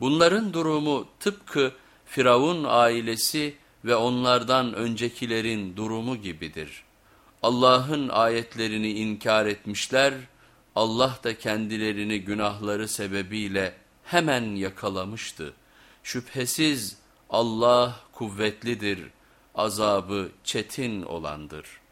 Bunların durumu tıpkı Firavun ailesi ve onlardan öncekilerin durumu gibidir. Allah'ın ayetlerini inkar etmişler, Allah da kendilerini günahları sebebiyle hemen yakalamıştı. Şüphesiz Allah kuvvetlidir, azabı çetin olandır.''